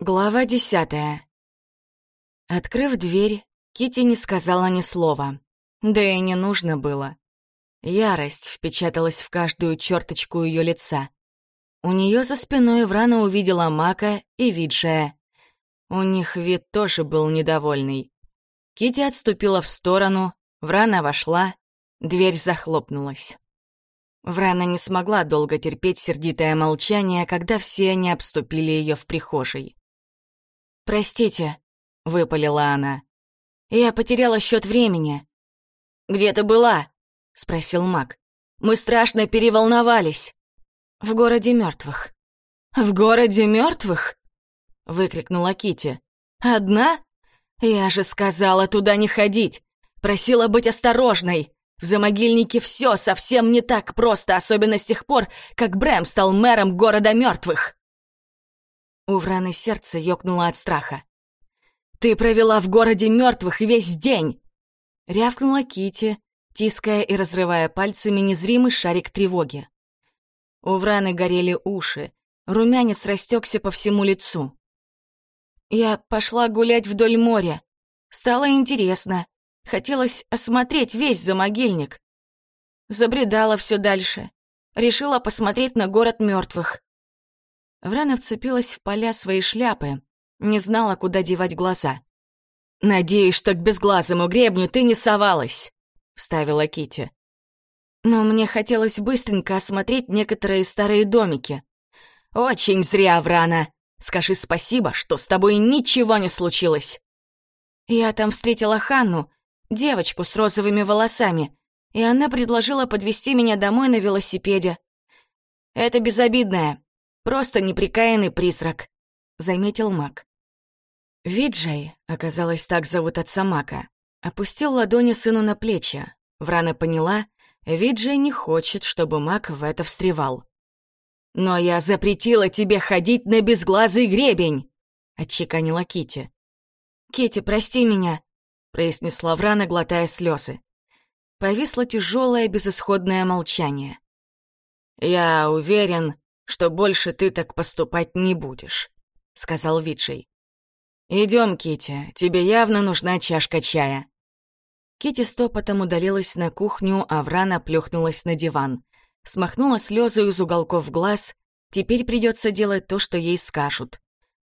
Глава десятая. Открыв дверь, Кити не сказала ни слова. Да и не нужно было. Ярость впечаталась в каждую черточку ее лица. У нее за спиной Врана увидела Мака и Виджая. У них вид тоже был недовольный. Кити отступила в сторону, Врана вошла, дверь захлопнулась. Врана не смогла долго терпеть сердитое молчание, когда все они обступили ее в прихожей. «Простите», — выпалила она. «Я потеряла счет времени». «Где ты была?» — спросил Мак. «Мы страшно переволновались». «В городе мертвых». «В городе мертвых? выкрикнула Кити. «Одна? Я же сказала туда не ходить. Просила быть осторожной. В замогильнике все совсем не так просто, особенно с тех пор, как Брэм стал мэром города мертвых. У Враны сердце ёкнуло от страха. «Ты провела в городе мертвых весь день!» Рявкнула Кити, тиская и разрывая пальцами незримый шарик тревоги. У Враны горели уши, румянец растекся по всему лицу. Я пошла гулять вдоль моря. Стало интересно. Хотелось осмотреть весь замогильник. Забредала все дальше. Решила посмотреть на город мертвых. Врана вцепилась в поля своей шляпы, не знала, куда девать глаза. «Надеюсь, что к безглазому гребню ты не совалась», — вставила Кити. «Но мне хотелось быстренько осмотреть некоторые старые домики». «Очень зря, Врана. Скажи спасибо, что с тобой ничего не случилось». Я там встретила Ханну, девочку с розовыми волосами, и она предложила подвести меня домой на велосипеде. Это безобидная, Просто неприкаянный призрак», — заметил маг. Виджай, оказалось, так зовут отца Мака, опустил ладони сыну на плечи. Врана поняла, Виджай не хочет, чтобы маг в это встревал. «Но я запретила тебе ходить на безглазый гребень!» — отчеканила Кити. «Кити, прости меня!» — произнесла Врана, глотая слезы. Повисло тяжелое безысходное молчание. «Я уверен, что больше ты так поступать не будешь», — сказал Виджей. «Идем, Кити, тебе явно нужна чашка чая». Кити стопотом удалилась на кухню, а Врана плюхнулась на диван. Смахнула слезы из уголков глаз. Теперь придется делать то, что ей скажут.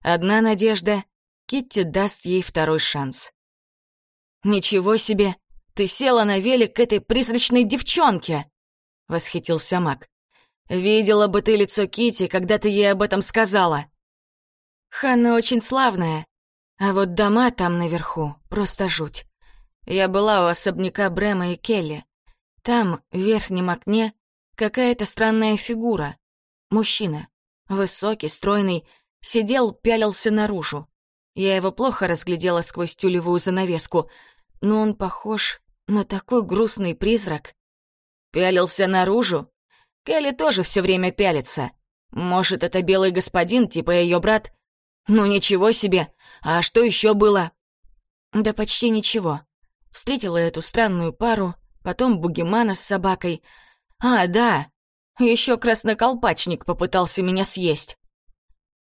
Одна надежда — Китти даст ей второй шанс. «Ничего себе! Ты села на велик к этой призрачной девчонке!» — восхитился Мак. Видела бы ты лицо Кити, когда ты ей об этом сказала. Ханна очень славная, а вот дома там наверху просто жуть. Я была у особняка Брэма и Келли. Там, в верхнем окне, какая-то странная фигура. Мужчина, высокий, стройный, сидел, пялился наружу. Я его плохо разглядела сквозь тюлевую занавеску, но он похож на такой грустный призрак. Пялился наружу? Келли тоже все время пялится. Может, это белый господин, типа ее брат? Ну ничего себе. А что еще было? Да почти ничего. Встретила эту странную пару, потом бугемана с собакой. А, да, еще красноколпачник попытался меня съесть.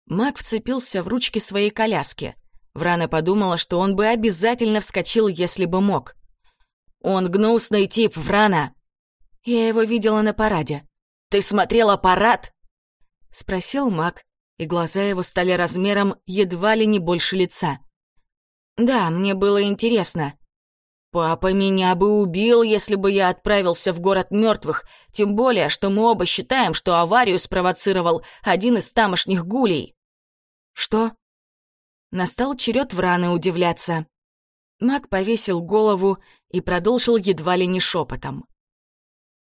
Мак вцепился в ручки своей коляски. Врана подумала, что он бы обязательно вскочил, если бы мог. «Он гнусный тип, Врана!» Я его видела на параде. «Ты смотрел аппарат?» — спросил маг, и глаза его стали размером едва ли не больше лица. «Да, мне было интересно. Папа меня бы убил, если бы я отправился в город мертвых, тем более, что мы оба считаем, что аварию спровоцировал один из тамошних гулей». «Что?» Настал черед Враны удивляться. Маг повесил голову и продолжил едва ли не шепотом.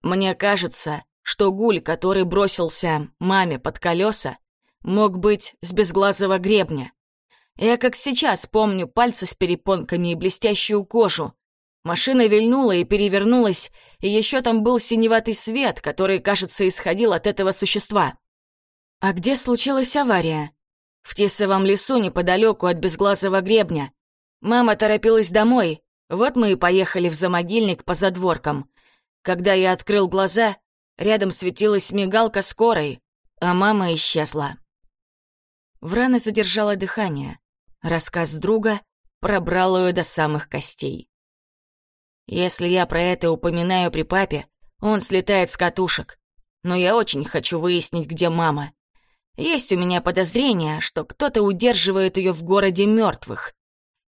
«Мне кажется, что гуль, который бросился маме под колеса, мог быть с безглазого гребня. Я как сейчас помню пальцы с перепонками и блестящую кожу. Машина вильнула и перевернулась, и еще там был синеватый свет, который, кажется, исходил от этого существа. А где случилась авария? В Тисовом лесу неподалеку от безглазого гребня. Мама торопилась домой, вот мы и поехали в замогильник по задворкам. Когда я открыл глаза, Рядом светилась мигалка скорой, а мама исчезла. Врана задержала дыхание. Рассказ друга пробрал ее до самых костей. Если я про это упоминаю при папе, он слетает с катушек. Но я очень хочу выяснить, где мама. Есть у меня подозрение, что кто-то удерживает ее в городе мертвых.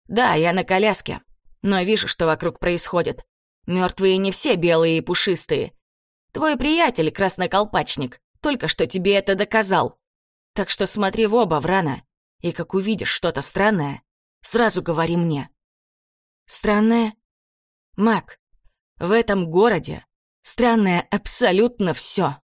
Да, я на коляске, но вижу, что вокруг происходит. Мертвые не все белые и пушистые. Твой приятель, красноколпачник, только что тебе это доказал. Так что смотри в оба, Врана, и как увидишь что-то странное, сразу говори мне. Странное? Мак, в этом городе странное абсолютно все.